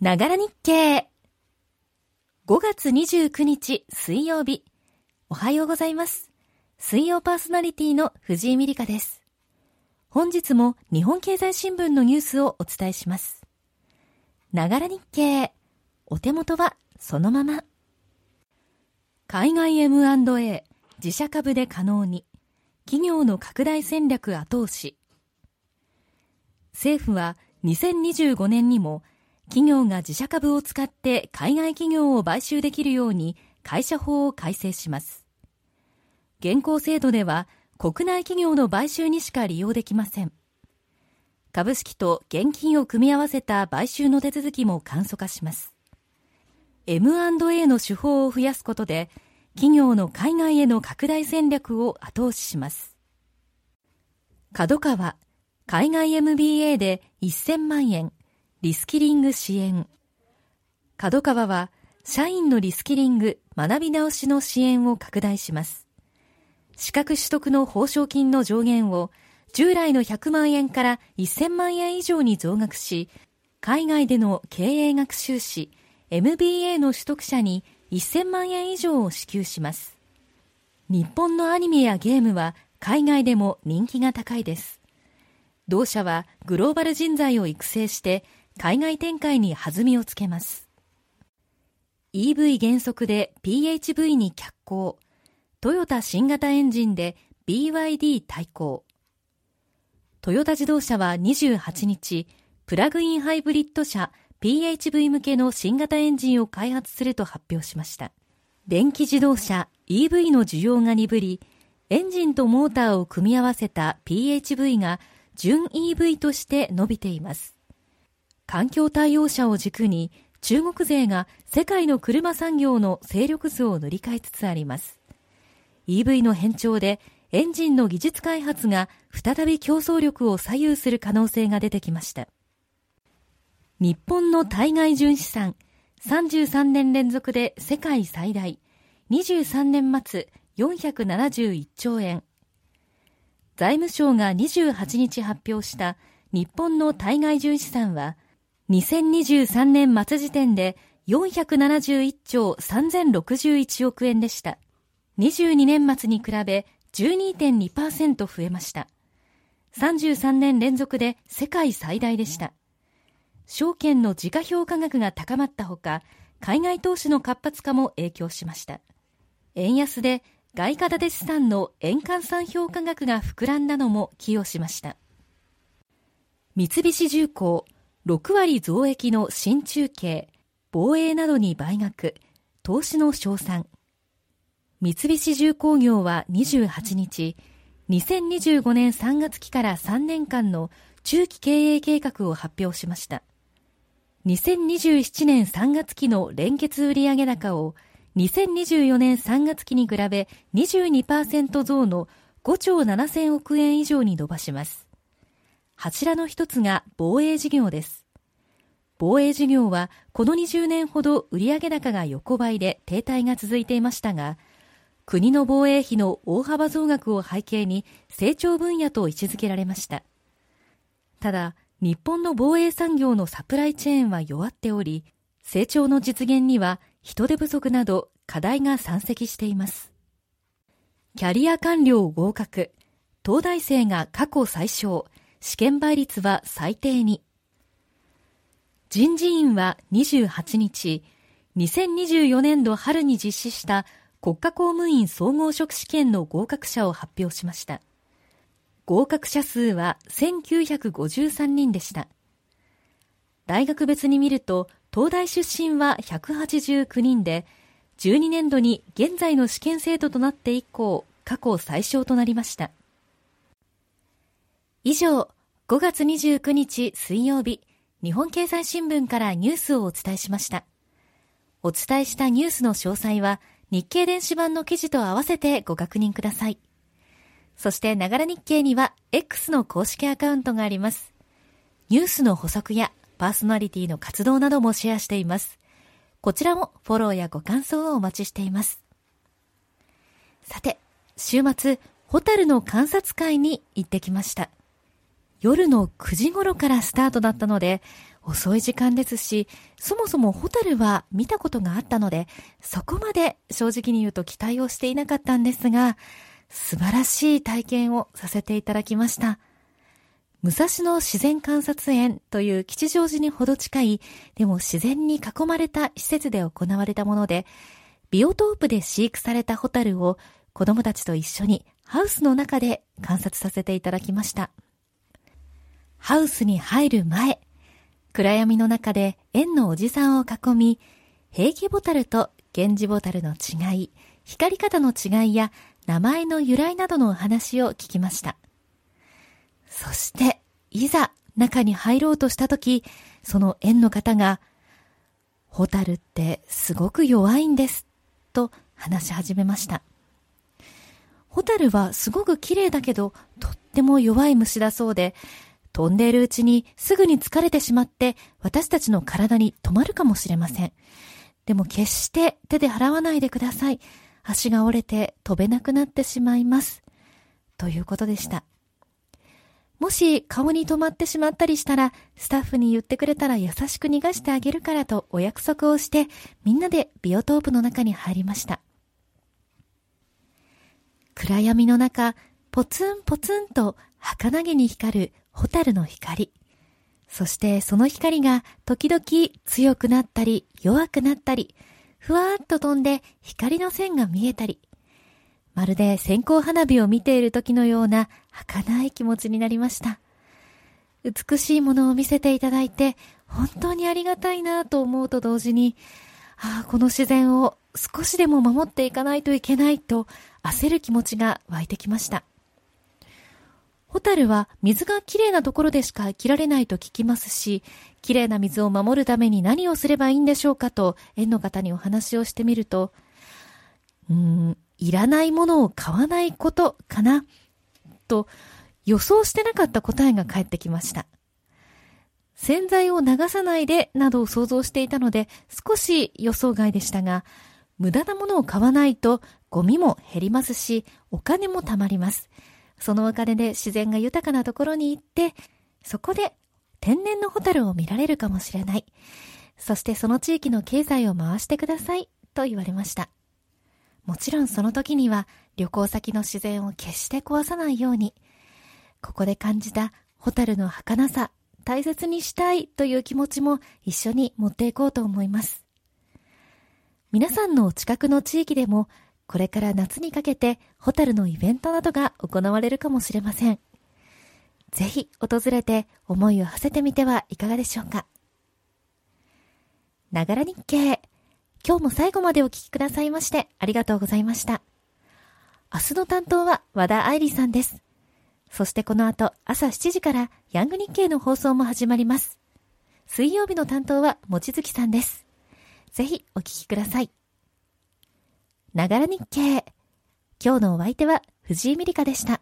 ながら日経。5月29日水曜日。おはようございます。水曜パーソナリティの藤井美里香です。本日も日本経済新聞のニュースをお伝えします。ながら日経。お手元はそのまま。海外 M&A 自社株で可能に。企業の拡大戦略後押し。政府は2025年にも企業が自社株を使って海外企業を買収できるように会社法を改正します。現行制度では国内企業の買収にしか利用できません。株式と現金を組み合わせた買収の手続きも簡素化します。M&A の手法を増やすことで企業の海外への拡大戦略を後押しします。角川海外 MBA で1000万円リスキリング支援。角川は社員のリスキリング学び直しの支援を拡大します。資格取得の報奨金の上限を従来の100万円から1000万円以上に増額し海外での経営学修士 MBA の取得者に1000万円以上を支給します。日本のアニメやゲームは海外でも人気が高いです。同社はグローバル人材を育成して海外展開に弾みをつけます。EV 減速で PHV に脚光トヨタ新型エンジンで BYD 対抗。トヨタ自動車は28日プラグインハイブリッド車 PHV 向けの新型エンジンを開発すると発表しました。電気自動車 EV の需要が鈍りエンジンとモーターを組み合わせた PHV が純 EV として伸びています。環境対応車を軸に中国勢が世界の車産業の勢力図を塗り替えつつあります。EV の変調でエンジンの技術開発が再び競争力を左右する可能性が出てきました。日本の対外純資産33年連続で世界最大23年末471兆円。財務省が28日発表した日本の対外純資産は2023年末時点で471兆3061億円でした。22年末に比べ12.2%増えました。33年連続で世界最大でした。証券の時価評価額が高まったほか、海外投資の活発化も影響しました。円安で外貨建て資産の円換算評価額が膨らんだのも寄与しました。三菱重工6割増益の新中継、防衛などに倍額、投資の賞賛。三菱重工業は28日、2025年3月期から3年間の中期経営計画を発表しました。2027年3月期の連結売上高を2024年3月期に比べ22%増の5兆7000億円以上に伸ばします。柱の一つが防衛事業です。防衛事業はこの20年ほど売上高が横ばいで停滞が続いていましたが、国の防衛費の大幅増額を背景に成長分野と位置づけられました。ただ、日本の防衛産業のサプライチェーンは弱っており、成長の実現には人手不足など課題が山積しています。キャリア官僚合格、東大生が過去最小、試験倍率は最低に。人事院は28日、2024年度春に実施した国家公務員総合職試験の合格者を発表しました。合格者数は1953人でした。大学別に見ると、東大出身は189人で、12年度に現在の試験制度となって以降、過去最小となりました。以上、5月29日水曜日、日本経済新聞からニュースをお伝えしました。お伝えしたニュースの詳細は、日経電子版の記事と合わせてご確認ください。そして、ながら日経には X の公式アカウントがあります。ニュースの補足やパーソナリティの活動などもシェアしています。こちらもフォローやご感想をお待ちしています。さて、週末、ホタルの観察会に行ってきました。夜の9時頃からスタートだったので、遅い時間ですし、そもそもホタルは見たことがあったので、そこまで正直に言うと期待をしていなかったんですが、素晴らしい体験をさせていただきました。武蔵野自然観察園という吉祥寺にほど近い、でも自然に囲まれた施設で行われたもので、ビオトープで飼育されたホタルを子供たちと一緒にハウスの中で観察させていただきました。ハウスに入る前、暗闇の中で園のおじさんを囲み、平家ボタルと源氏ボタルの違い、光り方の違いや名前の由来などのお話を聞きました。そして、いざ中に入ろうとしたとき、その園の方が、ホタルってすごく弱いんです、と話し始めました。ホタルはすごく綺麗だけど、とっても弱い虫だそうで、飛んでいるうちにすぐに疲れてしまって私たちの体に止まるかもしれません。でも決して手で払わないでください。足が折れて飛べなくなってしまいます。ということでした。もし顔に止まってしまったりしたら、スタッフに言ってくれたら優しく逃がしてあげるからとお約束をして、みんなでビオトープの中に入りました。暗闇の中、ポツンポツンと儚げに光るホタルの光。そしてその光が時々強くなったり弱くなったり、ふわーっと飛んで光の線が見えたり、まるで線香花火を見ている時のような儚い気持ちになりました。美しいものを見せていただいて、本当にありがたいなと思うと同時に、ああ、この自然を少しでも守っていかないといけないと焦る気持ちが湧いてきました。ホタルは水がきれいなところでしか生きられないと聞きますし、きれいな水を守るために何をすればいいんでしょうかと園の方にお話をしてみると、うーん、いらないものを買わないことかなと予想してなかった答えが返ってきました。洗剤を流さないでなどを想像していたので少し予想外でしたが、無駄なものを買わないとゴミも減りますし、お金も貯まります。そのお金で自然が豊かなところに行って、そこで天然のホタルを見られるかもしれない。そしてその地域の経済を回してください、と言われました。もちろんその時には旅行先の自然を決して壊さないように、ここで感じたホタルの儚さ、大切にしたいという気持ちも一緒に持っていこうと思います。皆さんのお近くの地域でもこれから夏にかけてホタルのイベントなどが行われるかもしれません。ぜひ訪れて思いを馳せてみてはいかがでしょうか。ながら日経。今日も最後までお聞きくださいましてありがとうございました。明日の担当は和田愛理さんです。そしてこの後朝7時からヤング日経の放送も始まります。水曜日の担当はもちづきさんです。ぜひお聞きください。ながら日経。今日のお相手は藤井美里香でした。